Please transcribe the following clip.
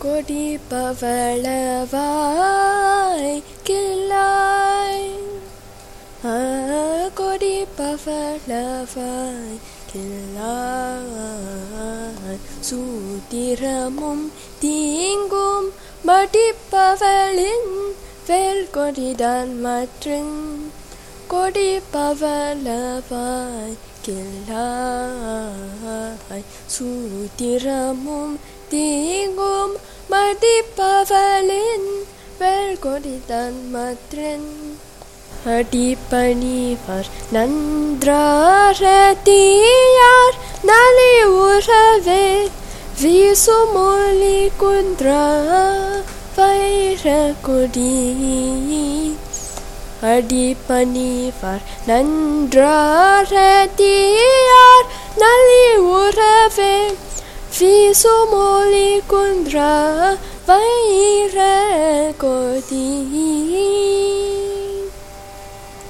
கொடி பவளவாய் கிள்ளாய் கொடி பவளவாய் கிள்ளாய் சூத்திரமும் தீங்கும் மடிப்பவளின் வேல் கொடிதான் மற்றும் கொடி பவளவாய் கிள்ளாய் சூத்திரமும் தீங்கும் மடிப்பவளின் வேல் கொடிதான் மற்றன் அடிப்பணிவர் நன்றார தீயார் நலி உறவே வீசுமொழி குன்றா வைர கொடி அடிப்பணிவர் நன்றார தீயார் நலி உறவே त्रिसोमली कुरा बाहिर कति